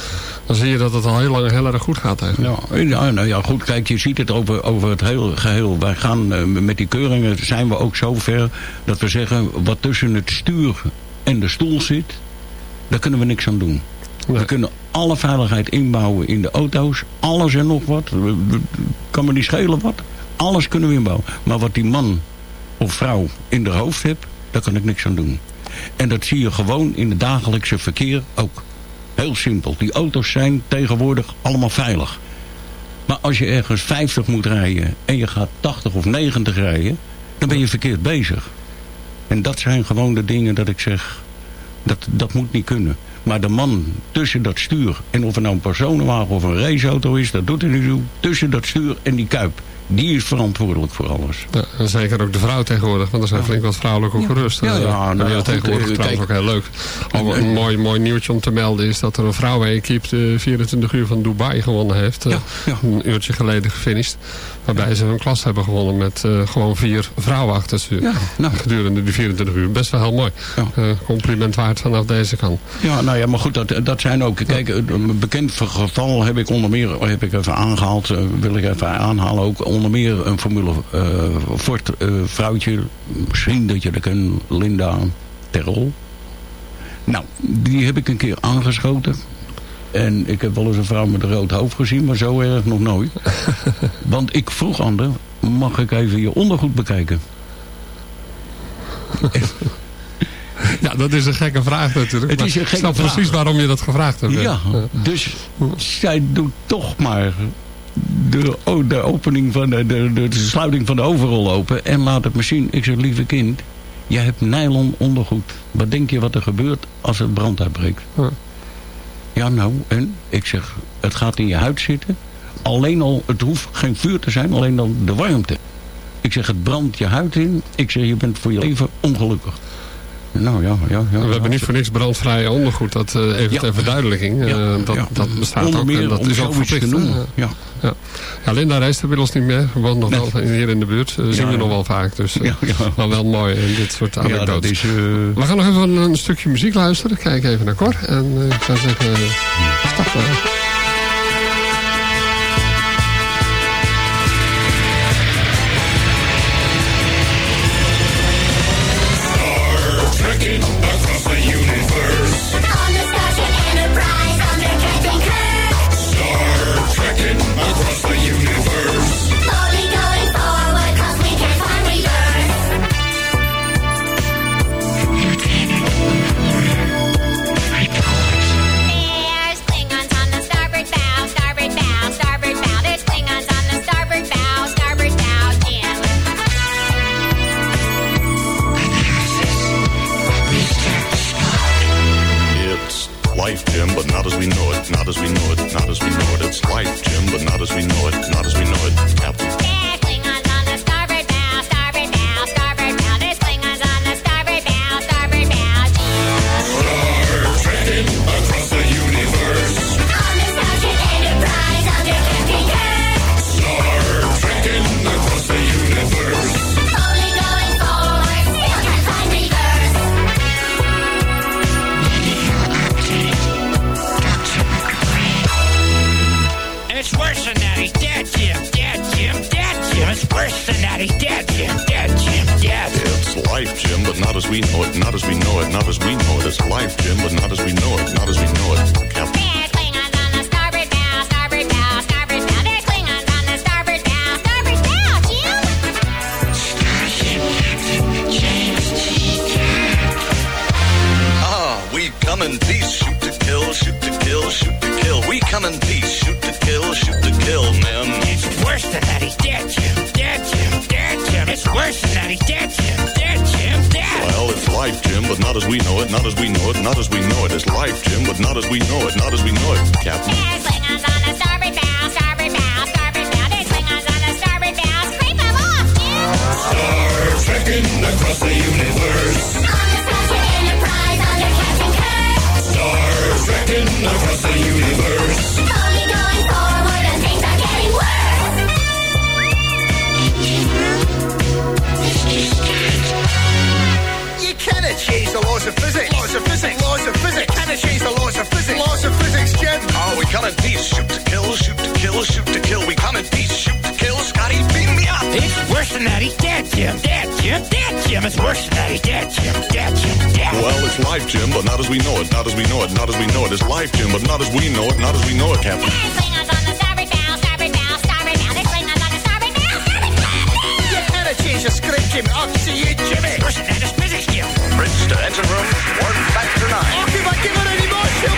F: dan zie je dat het al heel lang heel erg goed gaat eigenlijk.
G: Ja, ja, nou ja, goed, kijk, je ziet het over, over het hele geheel. Wij gaan eh, met die keuringen, zijn we ook zo ver dat we zeggen... wat tussen het stuur en de stoel zit, daar kunnen we niks aan doen. We kunnen alle veiligheid inbouwen in de auto's. Alles en nog wat. Kan me niet schelen wat. Alles kunnen we inbouwen. Maar wat die man of vrouw in haar hoofd heeft, daar kan ik niks aan doen. En dat zie je gewoon in het dagelijkse verkeer ook. Heel simpel. Die auto's zijn tegenwoordig allemaal veilig. Maar als je ergens 50 moet rijden en je gaat 80 of 90 rijden, dan ben je verkeerd bezig. En dat zijn gewoon de dingen dat ik zeg, dat, dat moet niet kunnen. Maar de man tussen dat stuur en of het nou een personenwagen of een raceauto is, dat doet er niet toe. Tussen dat stuur en die kuip. Die is verantwoordelijk voor alles.
F: Ja, en zeker ook de vrouw tegenwoordig, want er zijn flink wat vrouwelijke coureurs.
G: Ja, ja,
F: ja,
G: nou ja,
F: tegenwoordig
G: goed, eh,
F: trouwens
G: kijk.
F: ook heel leuk. Al een mooi, mooi nieuwtje om te melden is dat er een vrouwen-equipe de 24 uur van Dubai gewonnen heeft. Eh, Een uurtje geleden gefinished. Waarbij ze hun klas hebben gewonnen met eh, gewoon vier vrouwen achter stuur.
G: nou.
F: Gedurende die 24 uur. Best wel heel mooi. Eh, compliment waard vanaf deze kant.
G: Ja, nou ja, maar goed, dat, dat zijn ook... Kijk, een bekend geval heb ik onder meer heb ik even aangehaald. eh, wil ik even aanhalen ook. Onder meer een Formule eh Ford eh, vrouwtje. Misschien dat je dat kent. Linda Terrell. Nou, die heb ik een keer aangeschoten. En ik heb wel eens een vrouw met een rood hoofd gezien, maar zo erg nog nooit. Want ik vroeg aan haar, mag ik even je ondergoed bekijken?
F: Ja, dat is een gekke vraag natuurlijk.
G: Het is een gekke
F: ik snap
G: vraag.
F: precies waarom je dat gevraagd hebt.
G: Ja, dus zij doet toch maar de, oh, de opening van de, de, de, sluiting van de overrol open en laat het zien. Ik zeg, lieve kind, jij hebt nylon ondergoed. Wat denk je wat er gebeurt als het brand uitbreekt? Ja, nou, en? Ik zeg, het gaat in je huid zitten. Alleen al, het hoeft geen vuur te zijn, alleen dan de warmte. Ik zeg, het brandt je huid in. Ik zeg, je bent voor je leven ongelukkig. Nou ja, ja, ja.
F: We hebben niet voor niks brandvrije ondergoed. Dat eh, even ter verduidelijking. eh, dat, dat bestaat
G: Onder
F: ook en dat is ook verplicht. hè.
G: ja.
F: Ja. Linda reist inmiddels niet meer. Woont nog wel hier in de buurt. Eh, zien we nog wel vaak. Dus eh, maar wel mooi in dit soort anekdotes.
G: is... eh,
F: We gaan nog even een, een stukje muziek luisteren. Kijk even naar Cor. En eh, ik zou zeggen, eh, stap maar.
I: Not as we know it, not as we know it, not as we know it. It's life, Jim, but not as we know it, not as we know it,
J: He's dead, Jim. Dead, Jim. Dead. It's
I: life, Jim, but not as we know it, not as we know it, not as we know it. It's life, Jim, but not as we know it, not as we know it, Captain.
K: There's Klingons on the starboard bow, starboard bow, starboard bow. There's Klingons on the starboard bow, starboard bow, Jim.
L: Ah, we come in peace, shoot to kill, shoot to kill, shoot to kill. We come in peace,
J: Jim. It's worse than that. He's dead, Jim. Dead, Jim. Dead.
I: Well, it's life, Jim, but not as we know it, not as we know it, not as we know it. It's life, Jim, but not as we know it, not as we know it, Captain.
K: There's Klingons on the starboard bow, starboard bow, starboard bow. There's Klingons on the starboard bow. Scrape 'em off, Jim.
I: Star trekking across the universe.
K: On the Starship Enterprise under Captain Kirk.
I: Star trekking across the universe.
L: Change the laws of physics. Laws of physics. Laws of physics. Cannot change the laws of physics. Laws of physics, Jim. Oh, we come in peace. Shoot to kill, shoot to kill, shoot to kill. We come in peace. Shoot to kill. Scotty, beam me up.
J: It's worse than that. He's dead, Jim. Dead, Jim. Dead, Jim. It's worse than that. He's dead, Jim. Dead, Jim. Dead.
I: Well, it's life, Jim, but not as we know it, not as we know it, not as we know it. It's life, Jim, but not as we know it, not as we know it, Captain.
K: There's Klingons on the starboard bow, starboard bow, starboard bow. There's Klingons on the starboard bow, starboard bow.
L: You cannot change the script, Jim. I'll see you, Jimmy.
J: Worse than that. It's physics, Jim.
L: Bridge to engine room. One factor nine. Oh, if I give it any more, she'll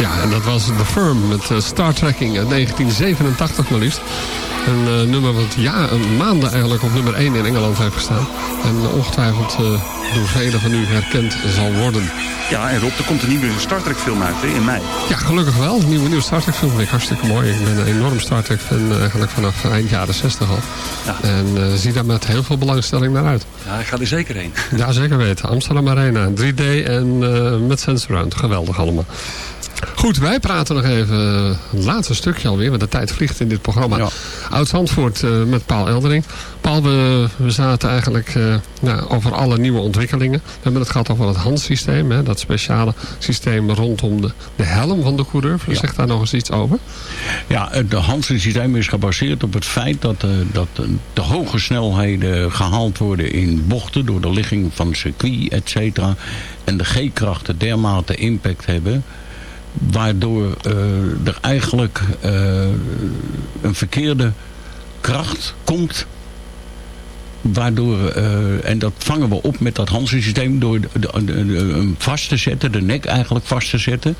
F: Ja, en dat was The Firm met eh, Star Trekking uit 1987 maar liefst. Een eh, nummer wat ja, een maanden eigenlijk op nummer 1 in Engeland heeft gestaan. En ongetwijfeld eh, door velen van u herkend zal worden.
E: Ja, en Rob, er komt een nieuwe Star Trek film uit hè, in mei.
F: Ja, gelukkig wel. Een nieuwe, nieuwe Star Trek film vind ik hartstikke mooi. Ik ben een enorm Star Trek fan eh, eigenlijk vanaf eind jaren 60 al. En eh, zie daar met heel veel belangstelling naar uit.
E: Ja, ik ga er zeker heen.
F: Ja, zeker weten. Amsterdam Arena, 3D en eh, met Sensorround. Geweldig allemaal. Goed, wij praten nog even eh, het laatste stukje alweer, want de tijd vliegt in dit programma. Oud-Zandvoort eh, met Paul Eldering. Paul, we, we zaten eigenlijk eh, nou, over alle nieuwe ontwikkelingen. We hebben het gehad over het handsysteem, hè, dat speciale systeem rondom de, de helm van de coureur. Zeg daar nog eens iets over.
G: Ja, het Hansen-systeem is gebaseerd op het feit dat, dat de hoge snelheden gehaald worden in bochten door de ligging van circuit, et cetera. En de G-krachten dermate impact hebben, waardoor eh, er eigenlijk eh, een verkeerde kracht komt Waardoor, eh, en dat vangen we op met dat Hansen-systeem door de, de, de- de- hem vast te zetten, de nek eigenlijk vast te zetten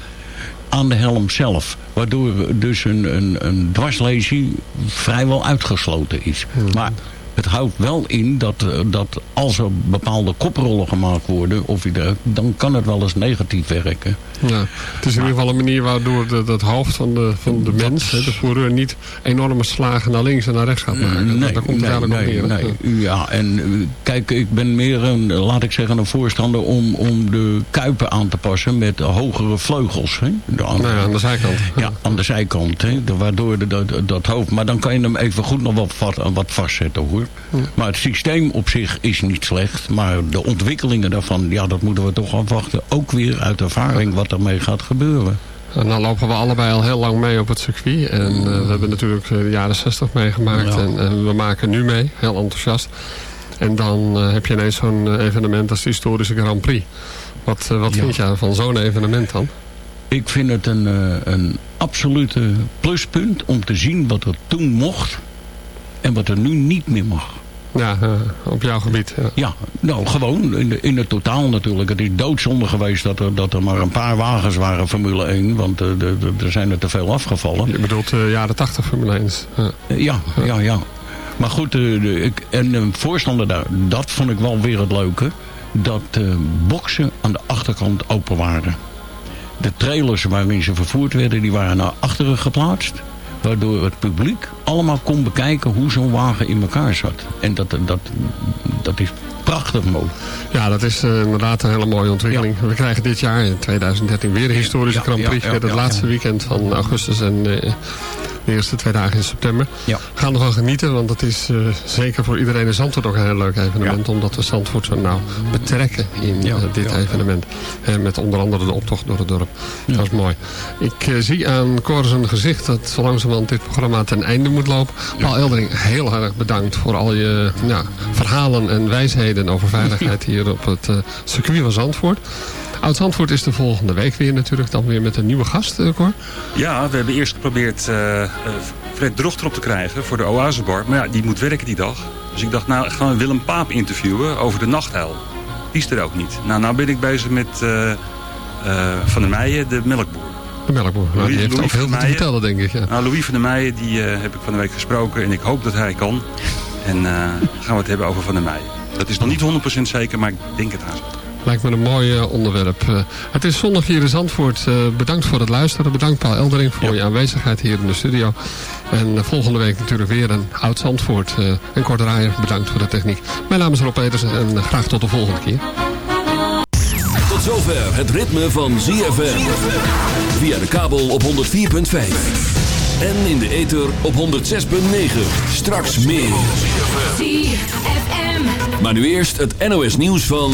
G: aan de helm zelf. Waardoor dus een, een, een dwarslesie vrijwel uitgesloten is. Maar het houdt wel in dat, eh, dat als er bepaalde koprollen gemaakt worden, of iets dergelijks, dan kan het wel eens negatief werken.
F: Ja, het is in ieder geval een manier waardoor de, dat hoofd van de, van de mens, hè, de coureur, niet enorme slagen naar links en naar rechts gaat maken.
G: Nee,
F: Daar komt
G: nee, nee,
F: op
G: nee. Ja, en eh, kijk, ik ben meer een, laat ik zeggen, een voorstander om, om de kuipen aan te passen met hogere vleugels. Hè? De,
F: Nou ja, aan de zijkant.
G: Ja, aan de zijkant. Hè? De- waardoor de, dat, dat hoofd, maar dan kan je hem even goed nog wat, wat vastzetten hoor. Maar het systeem op zich is niet slecht, maar de ontwikkelingen daarvan, ja, dat moeten we toch afwachten. Ook weer uit ervaring wat ermee gaat gebeuren.
F: En dan lopen we allebei al heel lang mee op het circuit. En eh, we hebben natuurlijk eh, de jaren 60 meegemaakt.
G: Ja.
F: En, en we maken nu mee, heel enthousiast. En dan eh, heb je ineens zo'n evenement als de historische Grand Prix. Wat, wat
G: Ja.
F: vind jij van zo'n evenement dan?
G: Ik vind het een, een absolute pluspunt om te zien wat er toen mocht en wat er nu niet meer mag.
F: Ja, eh, op jouw gebied. Ja.
G: Ja, nou gewoon in, de, in het totaal natuurlijk. Het is doodzonde geweest dat er, dat er maar een paar wagens waren Formule 1. Want eh, de, de- er zijn er te veel afgevallen.
F: Je bedoelt de jaren 80 Formule 1. Ja.
G: Eh, Ja, ja, ja. Maar goed, eh, de, ik, en een voorstander daar, dat vond ik wel weer het leuke. Dat boksen aan de achterkant open waren. De trailers waarin ze vervoerd werden, die waren naar achteren geplaatst. Waardoor het publiek allemaal kon bekijken hoe zo'n wagen in elkaar zat. En dat, dat, dat is prachtig mooi.
F: Ja, dat is eh, inderdaad een hele mooie ontwikkeling. We krijgen dit jaar in 2013 weer een historische
G: Ja,
F: Grand
G: ja,
F: Prix.
G: ja,
F: het
G: ja,
F: laatste weekend van augustus en eh, de eerste twee dagen in september.
G: Ja.
F: We gaan ervan genieten, want het is eh, zeker voor iedereen in Zandvoort ook een heel leuk evenement. Omdat we Zandvoort zo nauw betrekken in
G: Ja,
F: eh, dit evenement. Met onder andere de optocht door het dorp. Dat is mooi. Ik eh, zie aan Cor zijn gezicht dat zo langzamerhand dit programma ten einde moet lopen. Paul Eldering, heel erg bedankt voor al je verhalen en wijsheden over veiligheid hier op het circuit van Zandvoort. Oud-Zandvoort is de volgende week weer natuurlijk dan weer met een nieuwe gast, eh, Cor.
E: Ja, we hebben eerst geprobeerd eh, eh, Fred Drochter op te krijgen voor de Oasebar. Maar ja, die moet werken die dag. Dus ik dacht, nou gaan we Willem Paap interviewen over de nachthuil. Die is er ook niet. Nou, nou ben ik bezig met Van der Meijen, de melkboer.
F: De melkboer. Nou, die heeft ook heel veel te vertellen, denk ik. Ja.
E: Nou, Louis van der Meijen, die heb ik van de week gesproken en ik hoop dat hij kan. En gaan we het hebben over Van der Meijen. Dat is nog niet 100% zeker, maar ik denk het haast.
F: Lijkt me een mooi eh, onderwerp. Eh, het is zondag hier in Zandvoort. Eh, bedankt voor het luisteren. Bedankt Paul Eldering voor je aanwezigheid hier in de studio. En volgende week natuurlijk weer een oud Zandvoort. Eh en Kort Draaier, bedankt voor de techniek. Mijn naam is Rob Petersen en graag tot de volgende keer.
A: Tot zover het ritme van ZFM. Via de kabel op 104.5. En in de ether op 106.9. Straks meer.
K: ZFM.
A: Maar nu eerst het NOS nieuws van...